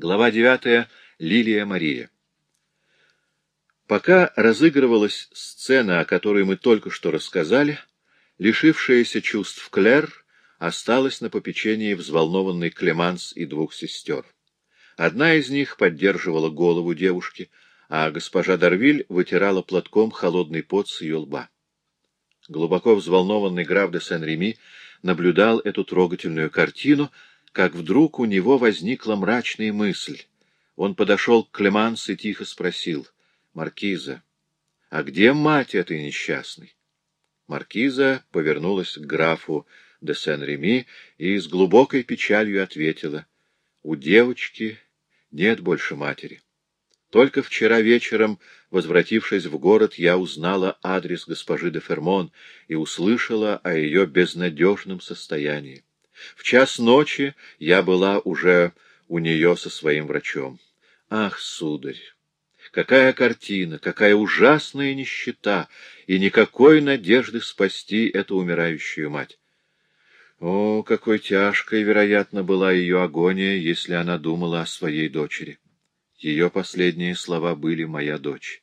Глава 9. Лилия Мария. Пока разыгрывалась сцена, о которой мы только что рассказали, лишившаяся чувств Клэр осталась на попечении взволнованной Клеманс и двух сестер. Одна из них поддерживала голову девушки, а госпожа Дарвиль вытирала платком холодный пот с ее лба. Глубоко взволнованный граф де Сен-Реми наблюдал эту трогательную картину, как вдруг у него возникла мрачная мысль. Он подошел к Клеманс и тихо спросил, «Маркиза, а где мать этой несчастной?» Маркиза повернулась к графу де Сен-Реми и с глубокой печалью ответила, «У девочки нет больше матери. Только вчера вечером, возвратившись в город, я узнала адрес госпожи де Фермон и услышала о ее безнадежном состоянии. В час ночи я была уже у нее со своим врачом. Ах, сударь! Какая картина, какая ужасная нищета, и никакой надежды спасти эту умирающую мать. О, какой тяжкой, вероятно, была ее агония, если она думала о своей дочери. Ее последние слова были «моя дочь».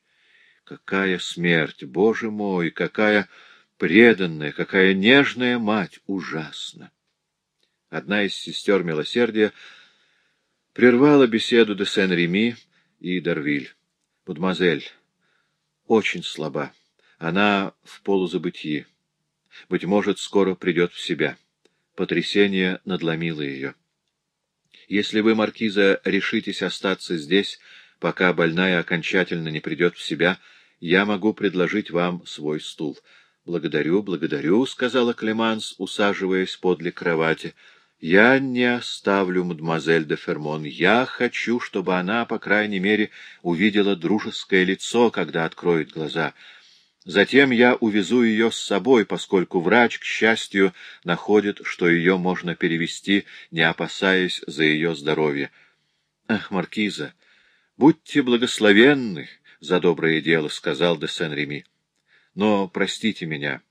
Какая смерть, Боже мой, какая преданная, какая нежная мать, ужасно! Одна из сестер милосердия прервала беседу де Сен-Реми и Дарвиль. Мадемуазель очень слаба. Она в полузабытии. Быть может, скоро придет в себя. Потрясение надломило ее. Если вы, Маркиза, решитесь остаться здесь, пока больная окончательно не придет в себя, я могу предложить вам свой стул. — Благодарю, благодарю, — сказала Клеманс, усаживаясь подле кровати. — Я не оставлю мадемуазель де Фермон. Я хочу, чтобы она, по крайней мере, увидела дружеское лицо, когда откроет глаза. Затем я увезу ее с собой, поскольку врач, к счастью, находит, что ее можно перевести, не опасаясь за ее здоровье. Ах, маркиза, будьте благословенны за доброе дело, — сказал де Сен-Реми. Но простите меня,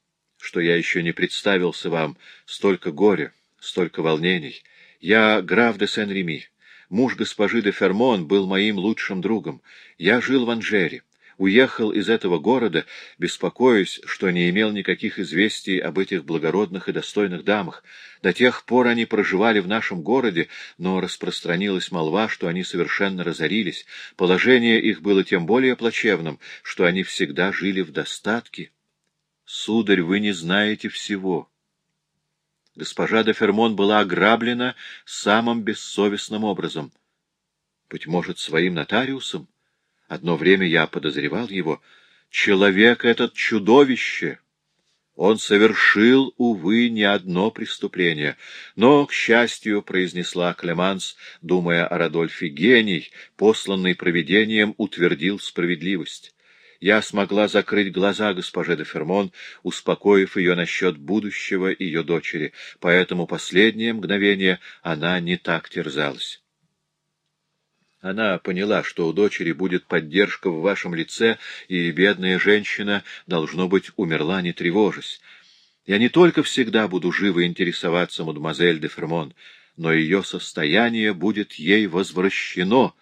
что я еще не представился вам столько горя, столько волнений. Я граф де Сен-Реми. Муж госпожи де Фермон был моим лучшим другом. Я жил в Анжере уехал из этого города, беспокоясь, что не имел никаких известий об этих благородных и достойных дамах. До тех пор они проживали в нашем городе, но распространилась молва, что они совершенно разорились. Положение их было тем более плачевным, что они всегда жили в достатке. Сударь, вы не знаете всего. Госпожа де Фермон была ограблена самым бессовестным образом. Быть может, своим нотариусом? Одно время я подозревал его. Человек этот чудовище. Он совершил, увы, не одно преступление. Но, к счастью, произнесла Клеманс, думая о Радольфе, гений, посланный провидением, утвердил справедливость. Я смогла закрыть глаза госпоже де Фермон, успокоив ее насчет будущего ее дочери, поэтому последнее мгновение она не так терзалась. Она поняла, что у дочери будет поддержка в вашем лице, и бедная женщина, должно быть, умерла, не тревожась. Я не только всегда буду живо интересоваться мадемуазель де Фермон, но ее состояние будет ей возвращено.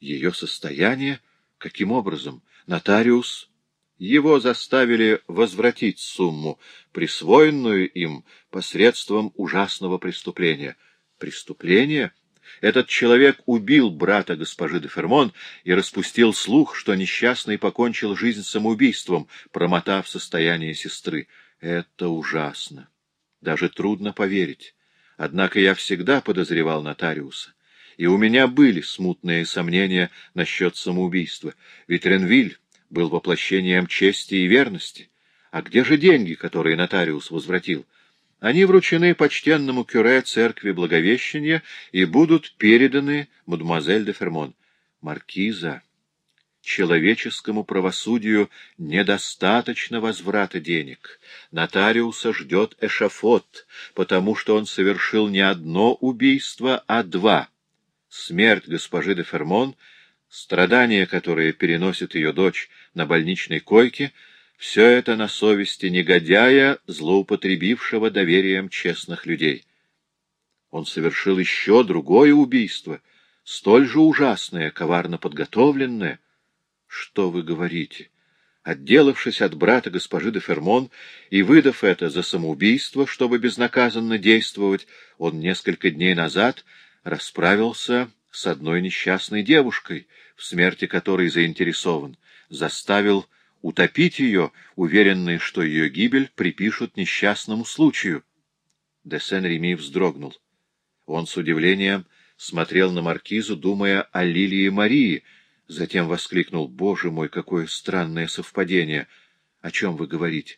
Ее состояние? Каким образом? Нотариус? Его заставили возвратить сумму, присвоенную им посредством ужасного преступления. Преступление? Этот человек убил брата госпожи де Фермон и распустил слух, что несчастный покончил жизнь самоубийством, промотав состояние сестры. Это ужасно. Даже трудно поверить. Однако я всегда подозревал нотариуса. И у меня были смутные сомнения насчет самоубийства, ведь Ренвиль был воплощением чести и верности. А где же деньги, которые нотариус возвратил? Они вручены почтенному кюре церкви Благовещения и будут переданы мадемуазель де Фермон. Маркиза, человеческому правосудию недостаточно возврата денег. Нотариуса ждет эшафот, потому что он совершил не одно убийство, а два. Смерть госпожи де Фермон, страдания, которые переносит ее дочь на больничной койке — все это на совести негодяя, злоупотребившего доверием честных людей. Он совершил еще другое убийство. столь же ужасное, коварно подготовленное. Что вы говорите? Отделавшись от брата госпожи де Фермон и выдав это за самоубийство, чтобы безнаказанно действовать, он несколько дней назад расправился с одной несчастной девушкой, в смерти которой заинтересован, заставил утопить ее, уверенный, что ее гибель припишут несчастному случаю. Де Сен-Реми вздрогнул. Он с удивлением смотрел на маркизу, думая о Лилии Марии, затем воскликнул, «Боже мой, какое странное совпадение! О чем вы говорите?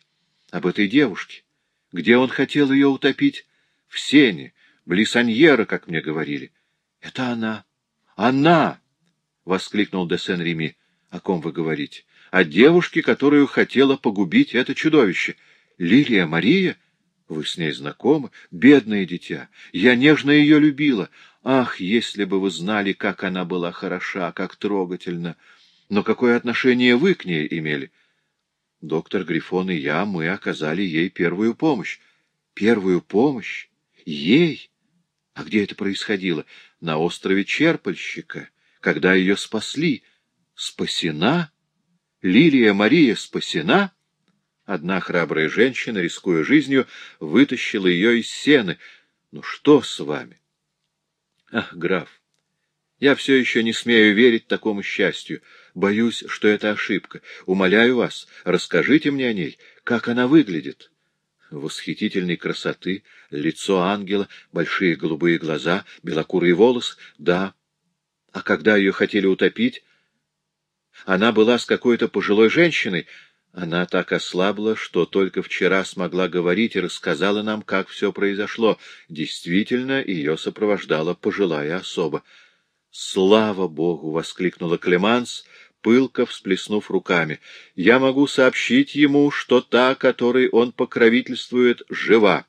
Об этой девушке? Где он хотел ее утопить? В сене, близ Аньера, как мне говорили. Это она! Она!» — воскликнул де Сен-Реми. «О ком вы говорите? О девушке, которую хотела погубить это чудовище. Лилия Мария? Вы с ней знакомы? Бедное дитя! Я нежно ее любила. Ах, если бы вы знали, как она была хороша, как трогательна! Но какое отношение вы к ней имели? Доктор Грифон и я, мы оказали ей первую помощь. Первую помощь? Ей? А где это происходило? На острове Черпальщика, когда ее спасли. Спасена? Лилия Мария спасена? Одна храбрая женщина, рискуя жизнью, вытащила ее из сены. Ну что с вами? Ах, граф, я все еще не смею верить такому счастью. Боюсь, что это ошибка. Умоляю вас, расскажите мне о ней. Как она выглядит? Восхитительной красоты, лицо ангела, большие голубые глаза, белокурый волос. Да. А когда ее хотели утопить? Она была с какой-то пожилой женщиной, она так ослабла, что только вчера смогла говорить и рассказала нам, как все произошло. Действительно, ее сопровождала пожилая особа. «Слава Богу!» — воскликнула Клеманс, пылко всплеснув руками. «Я могу сообщить ему, что та, которой он покровительствует, жива».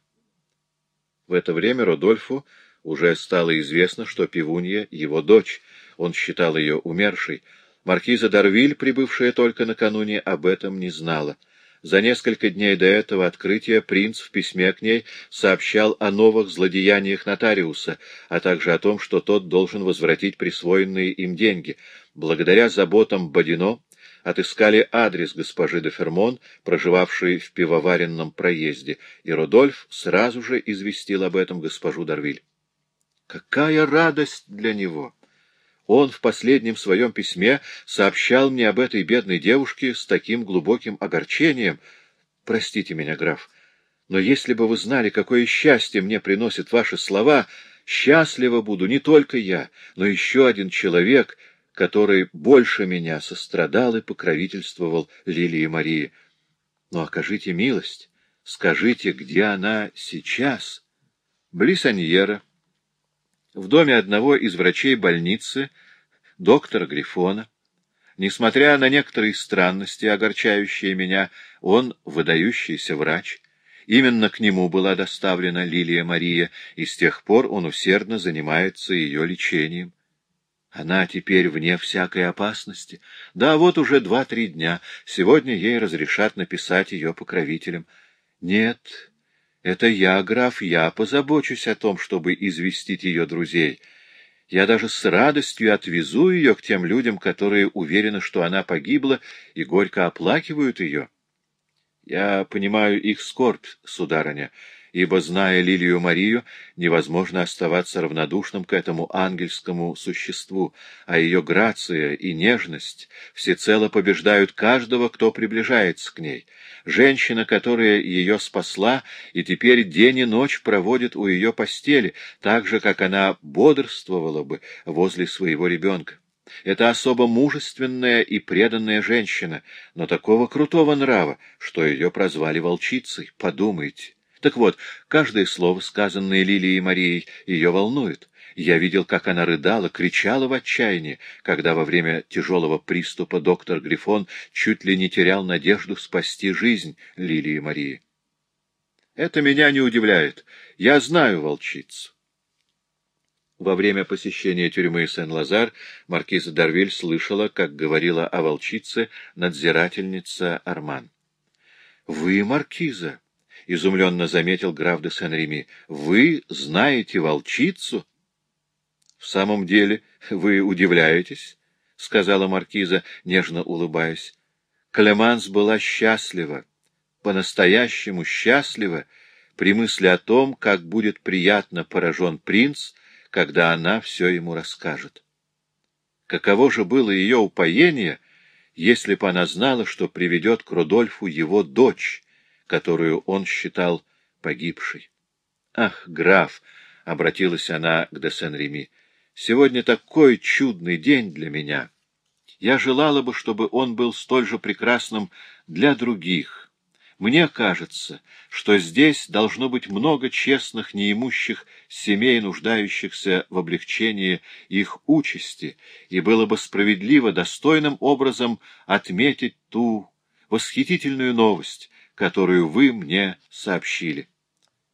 В это время Родольфу уже стало известно, что пивунья — его дочь. Он считал ее умершей. Маркиза Дарвиль, прибывшая только накануне, об этом не знала. За несколько дней до этого открытия принц в письме к ней сообщал о новых злодеяниях нотариуса, а также о том, что тот должен возвратить присвоенные им деньги. Благодаря заботам Бодино отыскали адрес госпожи де Фермон, проживавшей в пивоваренном проезде, и Родольф сразу же известил об этом госпожу Дарвиль. Какая радость для него! Он в последнем своем письме сообщал мне об этой бедной девушке с таким глубоким огорчением. Простите меня, граф, но если бы вы знали, какое счастье мне приносят ваши слова, счастлива буду не только я, но еще один человек, который больше меня сострадал и покровительствовал Лилии Марии. Но окажите милость, скажите, где она сейчас? Близ Аньера в доме одного из врачей больницы, доктора Грифона. Несмотря на некоторые странности, огорчающие меня, он выдающийся врач. Именно к нему была доставлена Лилия Мария, и с тех пор он усердно занимается ее лечением. Она теперь вне всякой опасности. Да, вот уже два-три дня. Сегодня ей разрешат написать ее покровителям. Нет, это я, граф, я позабочусь о том, чтобы известить ее друзей. Я даже с радостью отвезу ее к тем людям, которые уверены, что она погибла, и горько оплакивают ее. Я понимаю их скорбь, сударыня, ибо, зная Лилию Марию, невозможно оставаться равнодушным к этому ангельскому существу, а ее грация и нежность всецело побеждают каждого, кто приближается к ней. Женщина, которая ее спасла, и теперь день и ночь проводит у ее постели, так же, как она бодрствовала бы возле своего ребенка. Это особо мужественная и преданная женщина, но такого крутого нрава, что ее прозвали волчицей. Подумайте. Так вот, каждое слово, сказанное Лилией Марией, ее волнует. Я видел, как она рыдала, кричала в отчаянии, когда во время тяжелого приступа доктор Грифон чуть ли не терял надежду спасти жизнь Лилии Марии. Это меня не удивляет. Я знаю волчицу. Во время посещения тюрьмы Сен-Лазар маркиза Дарвиль слышала, как говорила о волчице надзирательница Арман. — Вы, маркиза, — изумленно заметил граф де Сен-Реми. — Вы знаете волчицу? — В самом деле вы удивляетесь? — сказала маркиза, нежно улыбаясь. Клеманс была счастлива, по-настоящему счастлива, при мысли о том, как будет приятно поражен принц, когда она все ему расскажет. Каково же было ее упоение, если бы она знала, что приведет к Рудольфу его дочь, которую он считал погибшей. «Ах, граф!» — обратилась она к де Сен-Реми. «Сегодня такой чудный день для меня. Я желала бы, чтобы он был столь же прекрасным для других, мне кажется, что здесь должно быть много честных, неимущих семей, нуждающихся в облегчении их участи, и было бы справедливо достойным образом отметить ту восхитительную новость, которую вы мне сообщили.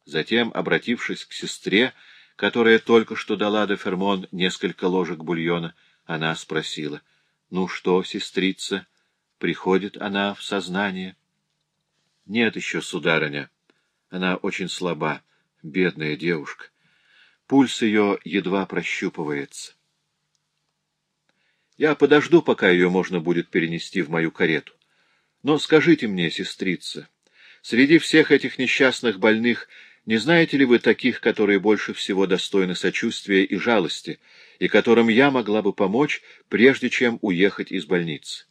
Затем, обратившись к сестре, которая только что дала де Фермон несколько ложек бульона, она спросила, — Ну что, сестрица, приходит она в сознание? — нет еще, сударыня. Она очень слаба, бедная девушка. Пульс ее едва прощупывается. Я подожду, пока ее можно будет перенести в мою карету. Но скажите мне, сестрица, среди всех этих несчастных больных не знаете ли вы таких, которые больше всего достойны сочувствия и жалости, и которым я могла бы помочь, прежде чем уехать из больницы?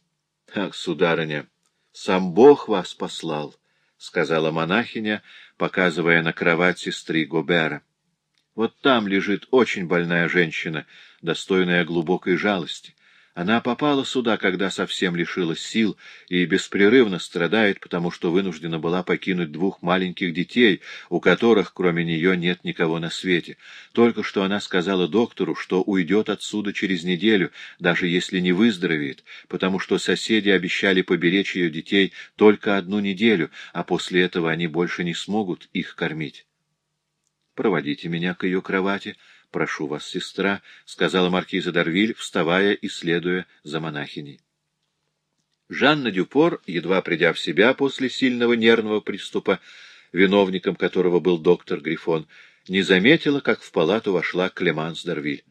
Ах, сударыня, сам Бог вас послал. — сказала монахиня, показывая на кровать сестры Гобера. — Вот там лежит очень больная женщина, достойная глубокой жалости. Она попала сюда, когда совсем лишилась сил и беспрерывно страдает, потому что вынуждена была покинуть двух маленьких детей, у которых, кроме нее, нет никого на свете. Только что она сказала доктору, что уйдет отсюда через неделю, даже если не выздоровеет, потому что соседи обещали поберечь ее детей только одну неделю, а после этого они больше не смогут их кормить. «Проводите меня к ее кровати», — Прошу вас, сестра, — сказала маркиза Дарвиль, вставая и следуя за монахиней. Жанна Дюпор, едва придя в себя после сильного нервного приступа, виновником которого был доктор Грифон, не заметила, как в палату вошла Клеманс Дарвиль.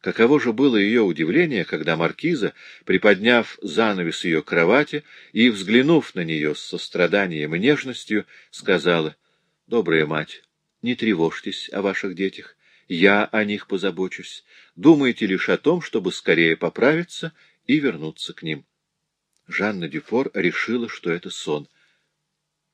Каково же было ее удивление, когда маркиза, приподняв занавес ее кровати и, взглянув на нее с состраданием и нежностью, сказала, — Добрая мать, не тревожьтесь о ваших детях. Я о них позабочусь. Думайте лишь о том, чтобы скорее поправиться и вернуться к ним. Жанна Дюфор решила, что это сон.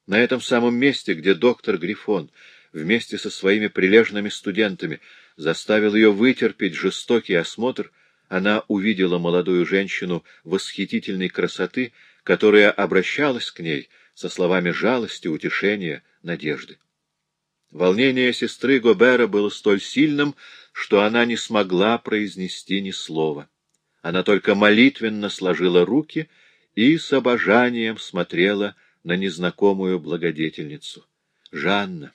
На этом самом месте, где доктор Грифон вместе со своими прилежными студентами заставил ее вытерпеть жестокий осмотр, она увидела молодую женщину восхитительной красоты, которая обращалась к ней со словами жалости, утешения, надежды. Волнение сестры Гобера было столь сильным, что она не смогла произнести ни слова. Она только молитвенно сложила руки и с обожанием смотрела на незнакомую благодетельницу. — Жанна!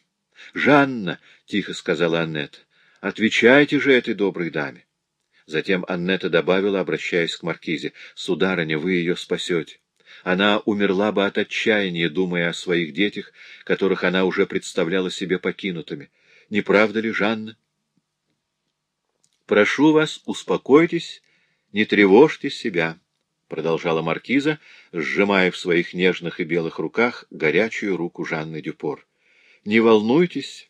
Жанна! — тихо сказала Аннет. — Отвечайте же этой доброй даме. Затем Аннета добавила, обращаясь к маркизе, — Сударыня, вы ее спасете. Она умерла бы от отчаяния, думая о своих детях, которых она уже представляла себе покинутыми. Не правда ли, Жанна? «Прошу вас, успокойтесь, не тревожьте себя», — продолжала маркиза, сжимая в своих нежных и белых руках горячую руку Жанны Дюпор. «Не волнуйтесь.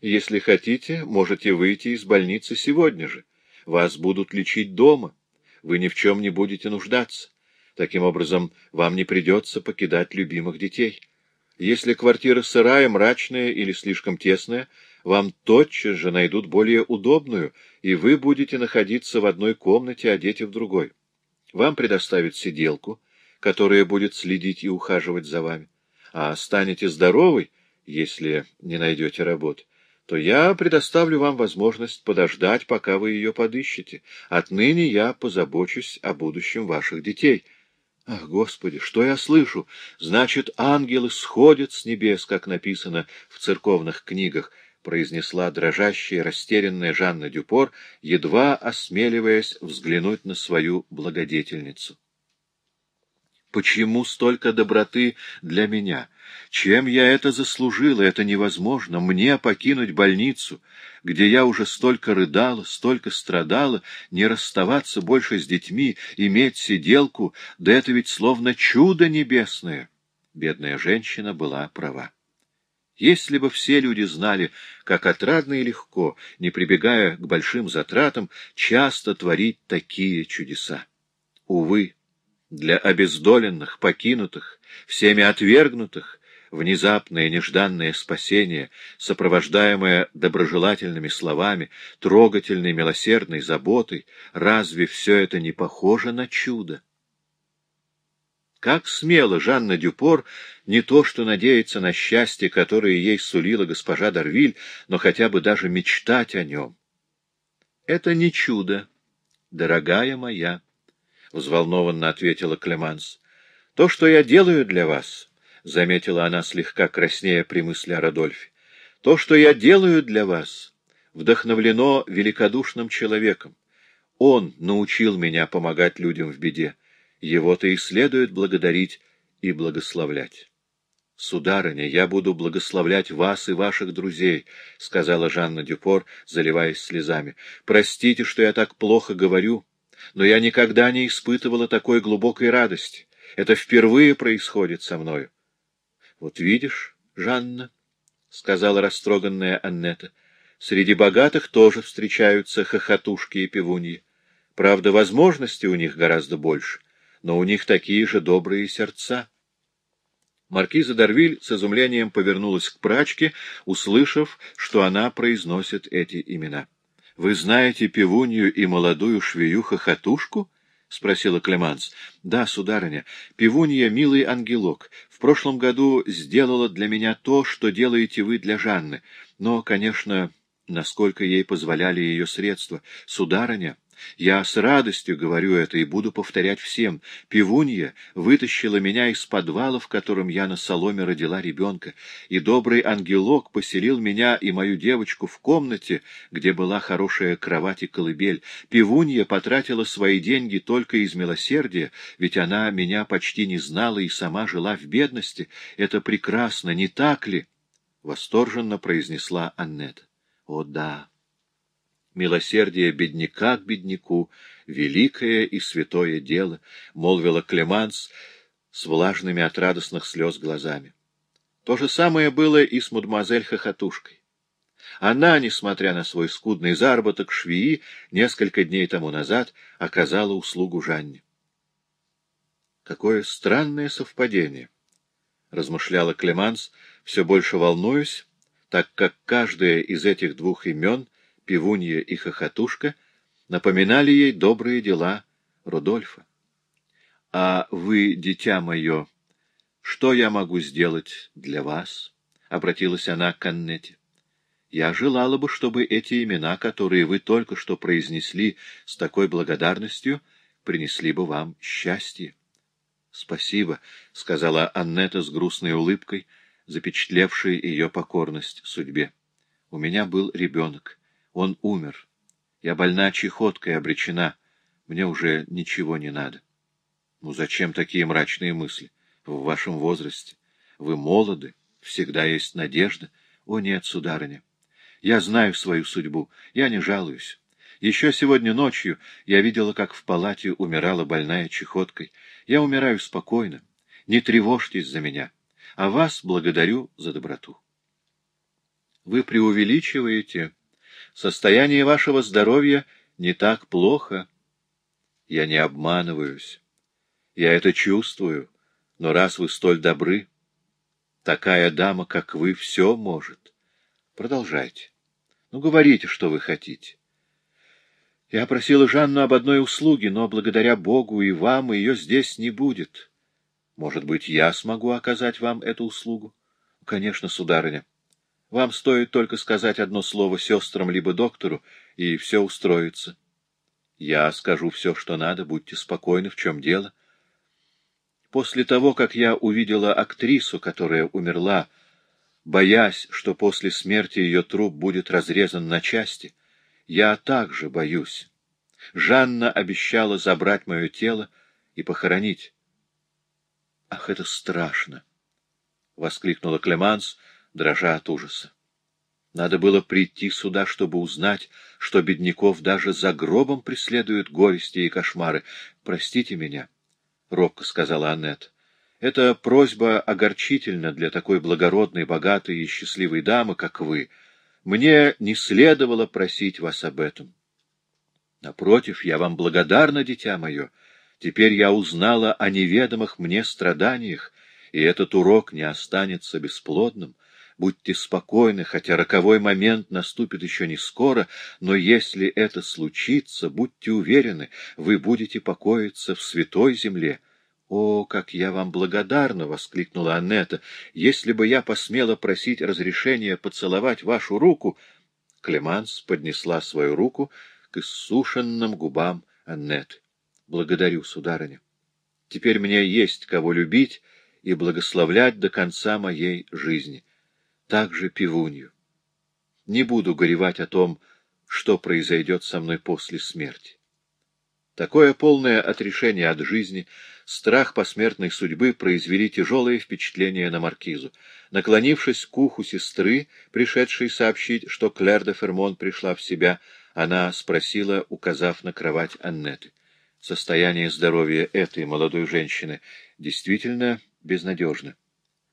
Если хотите, можете выйти из больницы сегодня же. Вас будут лечить дома. Вы ни в чем не будете нуждаться. Таким образом, вам не придется покидать любимых детей. Если квартира сырая, мрачная или слишком тесная, вам тотчас же найдут более удобную, и вы будете находиться в одной комнате, а дети в другой. Вам предоставят сиделку, которая будет следить и ухаживать за вами. А станете здоровой, если не найдете работы, то я предоставлю вам возможность подождать, пока вы ее подыщете. Отныне я позабочусь о будущем ваших детей». Ах, Господи, что я слышу? Значит, ангелы сходят с небес, как написано в церковных книгах, произнесла дрожащая, растерянная Жанна Дюпор, едва осмеливаясь взглянуть на свою благодетельницу. Почему столько доброты для меня? Чем я это заслужила? Это невозможно. Мне покинуть больницу, где я уже столько рыдала, столько страдала, не расставаться больше с детьми, иметь сиделку, да это ведь словно чудо небесное. Бедная женщина была права. Если бы все люди знали, как отрадно и легко, не прибегая к большим затратам, часто творить такие чудеса. Увы, для обездоленных, покинутых, всеми отвергнутых, внезапное нежданное спасение, сопровождаемое доброжелательными словами, трогательной милосердной заботой, разве все это не похоже на чудо? Как смело Жанна Дюпор не то что надеяться на счастье, которое ей сулила госпожа Дарвиль, но хотя бы даже мечтать о нем. Это не чудо, дорогая моя. — взволнованно ответила Клеманс. — То, что я делаю для вас, — заметила она слегка краснея при мысли о Родольфе, — то, что я делаю для вас, вдохновлено великодушным человеком. Он научил меня помогать людям в беде. Его-то и следует благодарить и благословлять. — Сударыня, я буду благословлять вас и ваших друзей, — сказала Жанна Дюпор, заливаясь слезами. — Простите, что я так плохо говорю, но я никогда не испытывала такой глубокой радости. Это впервые происходит со мною. — Вот видишь, Жанна, — сказала растроганная Аннета, — среди богатых тоже встречаются хохотушки и пивуньи. Правда, возможностей у них гораздо больше, но у них такие же добрые сердца. Маркиза Дарвиль с изумлением повернулась к прачке, услышав, что она произносит эти имена. Вы знаете пивунью и молодую швею-хохотушку? — спросила Клеманс. — Да, сударыня, пивунья — милый ангелок. В прошлом году сделала для меня то, что делаете вы для Жанны. Но, конечно, насколько ей позволяли ее средства. Сударыня, я с радостью говорю это и буду повторять всем. Пивунья вытащила меня из подвала, в котором я на соломе родила ребенка, и добрый ангелок поселил меня и мою девочку в комнате, где была хорошая кровать и колыбель. Пивунья потратила свои деньги только из милосердия, ведь она меня почти не знала и сама жила в бедности. Это прекрасно, не так ли? — восторженно произнесла Аннет. — О, да! милосердие бедняка к бедняку, великое и святое дело, — молвила Клеманс с влажными от радостных слез глазами. То же самое было и с мадемуазель Хохотушкой. Она, несмотря на свой скудный заработок швеи, несколько дней тому назад оказала услугу Жанне. Какое странное совпадение! — размышляла Клеманс, все больше волнуюсь, так как каждое из этих двух имен — пивунья и хохотушка напоминали ей добрые дела Рудольфа. — А вы, дитя мое, что я могу сделать для вас? — обратилась она к Аннете. — Я желала бы, чтобы эти имена, которые вы только что произнесли с такой благодарностью, принесли бы вам счастье. — Спасибо, — сказала Аннета с грустной улыбкой, запечатлевшей ее покорность судьбе. — У меня был ребенок. Он умер. Я больна чехоткой, обречена. Мне уже ничего не надо. Ну зачем такие мрачные мысли? В вашем возрасте. Вы молоды, всегда есть надежда. О нет, сударыня, я знаю свою судьбу, я не жалуюсь. Еще сегодня ночью я видела, как в палате умирала больная чехоткой. Я умираю спокойно. Не тревожьтесь за меня. А вас благодарю за доброту. Вы преувеличиваете Состояние вашего здоровья не так плохо. Я не обманываюсь. Я это чувствую, но раз вы столь добры, такая дама, как вы, все может. Продолжайте. Ну, говорите, что вы хотите. Я просила Жанну об одной услуге, но благодаря Богу и вам ее здесь не будет. Может быть, я смогу оказать вам эту услугу? Конечно, сударыня. Вам стоит только сказать одно слово сестрам либо доктору, и все устроится. Я скажу все, что надо, будьте спокойны, в чем дело. После того, как я увидела актрису, которая умерла, боясь, что после смерти ее труп будет разрезан на части, я также боюсь. Жанна обещала забрать мое тело и похоронить. — Ах, это страшно! — воскликнула Клеманс, дрожа от ужаса. Надо было прийти сюда, чтобы узнать, что бедняков даже за гробом преследуют горести и кошмары. Простите меня, — робко сказала Аннет. Эта просьба огорчительна для такой благородной, богатой и счастливой дамы, как вы. Мне не следовало просить вас об этом. Напротив, я вам благодарна, дитя мое. Теперь я узнала о неведомых мне страданиях, и этот урок не останется бесплодным. Будьте спокойны, хотя роковой момент наступит еще не скоро, но если это случится, будьте уверены, вы будете покоиться в святой земле. — О, как я вам благодарна! — воскликнула Аннета. — Если бы я посмела просить разрешения поцеловать вашу руку... Клеманс поднесла свою руку к иссушенным губам Аннет. — Благодарю, сударыня. Теперь мне есть кого любить и благословлять до конца моей жизни также пивунью. Не буду горевать о том, что произойдет со мной после смерти. Такое полное отрешение от жизни, страх посмертной судьбы произвели тяжелое впечатление на маркизу. Наклонившись к уху сестры, пришедшей сообщить, что Клэр де Фермон пришла в себя, она спросила, указав на кровать Аннеты. Состояние здоровья этой молодой женщины действительно безнадежно.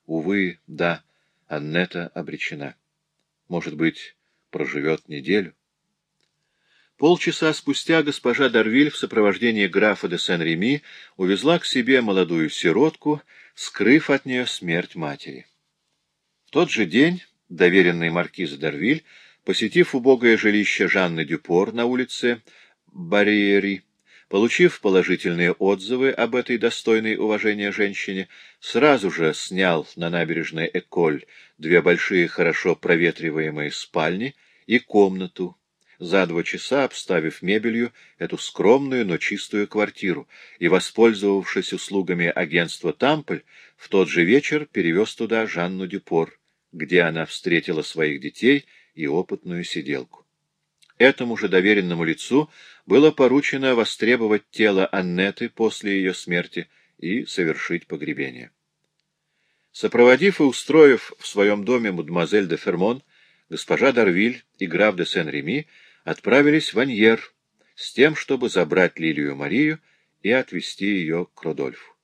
Увы, да, Аннета обречена. Может быть, проживет неделю. Полчаса спустя госпожа Дарвиль в сопровождении графа де Сен-Реми увезла к себе молодую сиротку, скрыв от нее смерть матери. В тот же день доверенный маркиз Дарвиль, посетив убогое жилище Жанны Дюпор на улице Барьери, Получив положительные отзывы об этой достойной уважения женщине, сразу же снял на набережной Эколь две большие хорошо проветриваемые спальни и комнату, за два часа обставив мебелью эту скромную, но чистую квартиру, и, воспользовавшись услугами агентства «Тампль», в тот же вечер перевез туда Жанну Дюпор, где она встретила своих детей и опытную сиделку. Этому же доверенному лицу было поручено востребовать тело Аннеты после ее смерти и совершить погребение. Сопроводив и устроив в своем доме мадемуазель де Фермон, госпожа Дарвиль и граф де Сен-Реми отправились в Аньер с тем, чтобы забрать Лилию Марию и отвезти ее к Родольфу.